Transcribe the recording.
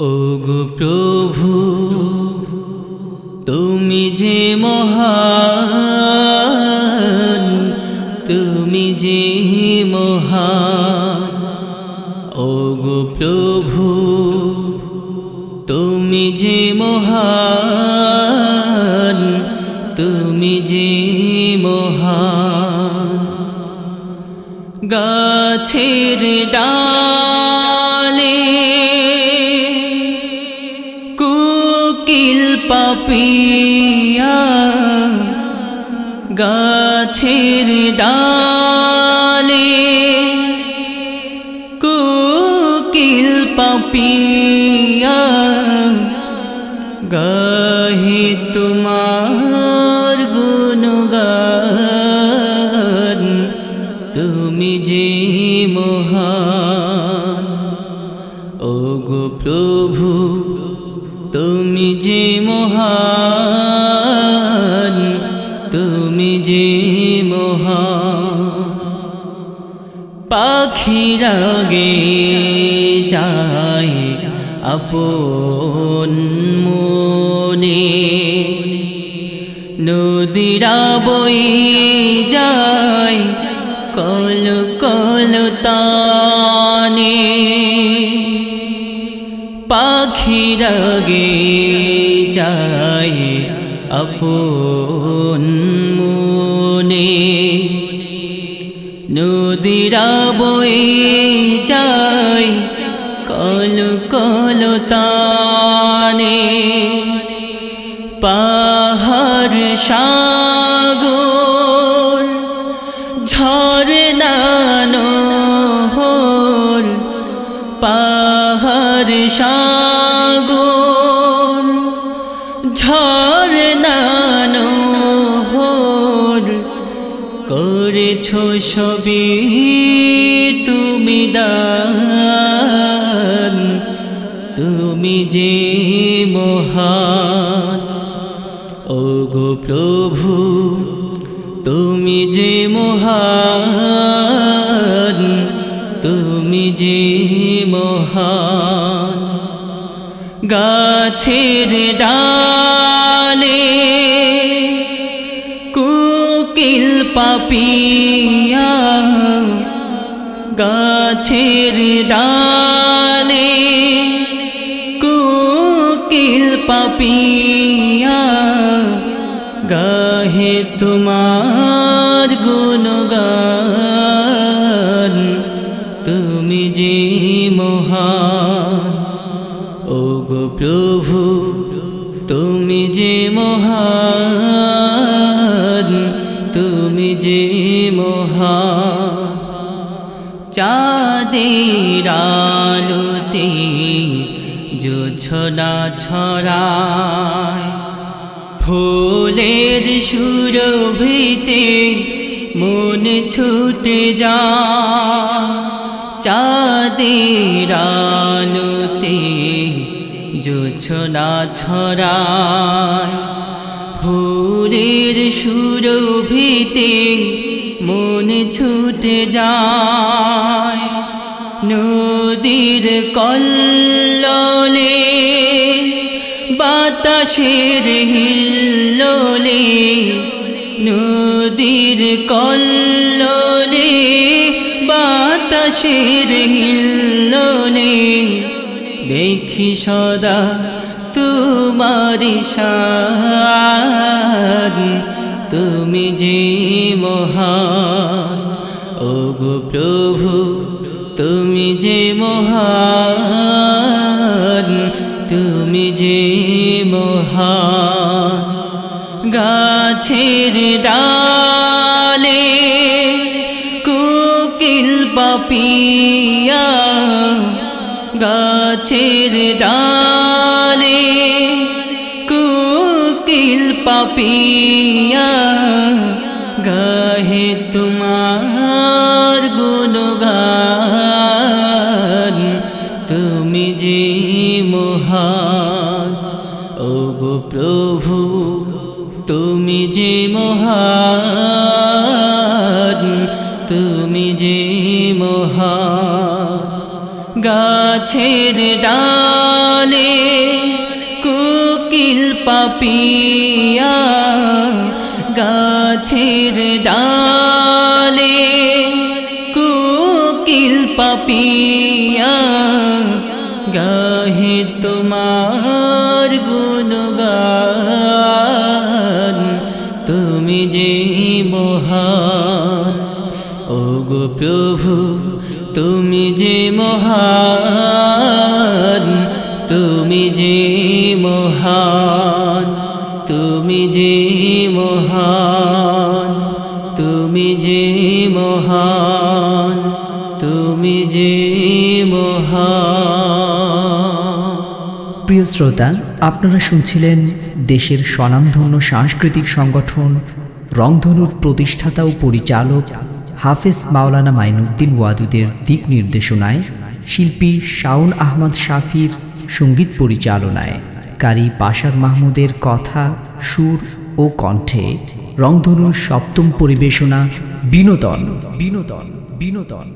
ওগো প্রভু, তুমি যে মহান, তুমি যে মহান, ওগো প্রভু, তুমি যে মহান, তুমি যে মহান। গাছের ডালে পাপিয়া গাছের ডালে কুকিল পাপিয়া গাহে তোমার গুণগান, তুমি যে মহান ও গো প্রভু, তুমি যে পাখিরাগে যায় আপন মনে। নদীরা বই যায় কল কল তানে। পাখিরাগে যায় আপন মনে। নদীরা বই যায় কল কল তানে। পাহাড় সাগর ঝরনা নহর পাহাড় সাগর। করেছ সবই তুমি দান, তুমি যে মহান। ও গো প্রভু, তুমি যে মহান, তুমি যে মহান। গাছের ডালে পাপিয়া গাছের ডালে কুকিল পাপিয়া গাহে তোমার গুণগান। তুমি যে যে মহান চাঁদের আলোতে জোছনা ছড়ায়। ফুলের সুরভিতে মন ছুটে যা চাঁদের আলোতে জোছনা ছড়ায়। ফুলের সুরভিতে মন ছুটে যায়। নদীর কল্ললে, বাতাসের হিল্লোলে, নদীর কল্ললে, বাতাসের হিল্লোলে। দেখি সদা তোমারি শান, তুমি যে মহান ও গো প্রভু, তুমি যে মহান, তুমি যে মহান। গাছের ডালে কুকিল পাপিয়া, গাছের ডালে পাপিয়া গাহে তোমার গুণগান। তুমি যে মহান ও গো প্রভু, তুমি যে মহান, তুমি যে মহান। গাছের ডালে পাপিয়া গাছের ডালে কুকিল পাপিয়া গাহে তোমার গুণগান, তুমি যে মহান। ও গো প্রভু, তুমি যে মহান, তুমি যে যে মহান, তুমি যে মহান। প্রিয় শ্রোতা, আপনারা শুনছিলেন দেশের স্বনামধন্য সাংস্কৃতিক সংগঠন, রংধনুর প্রতিষ্ঠাতা ও পরিচালক হাফেজ মাওলানা মাইনুদ্দিন ওয়াদুদের দিক নির্দেশনায়, শিল্পী শাওন আহমদ শাফির সংগীত পরিচালনায়, কারি পাশার মাহমুদের কথা, সুর ও কণ্ঠে রংধনুর সপ্তম পরিবেশনা বিনোদন বিনোদন বিনোদন।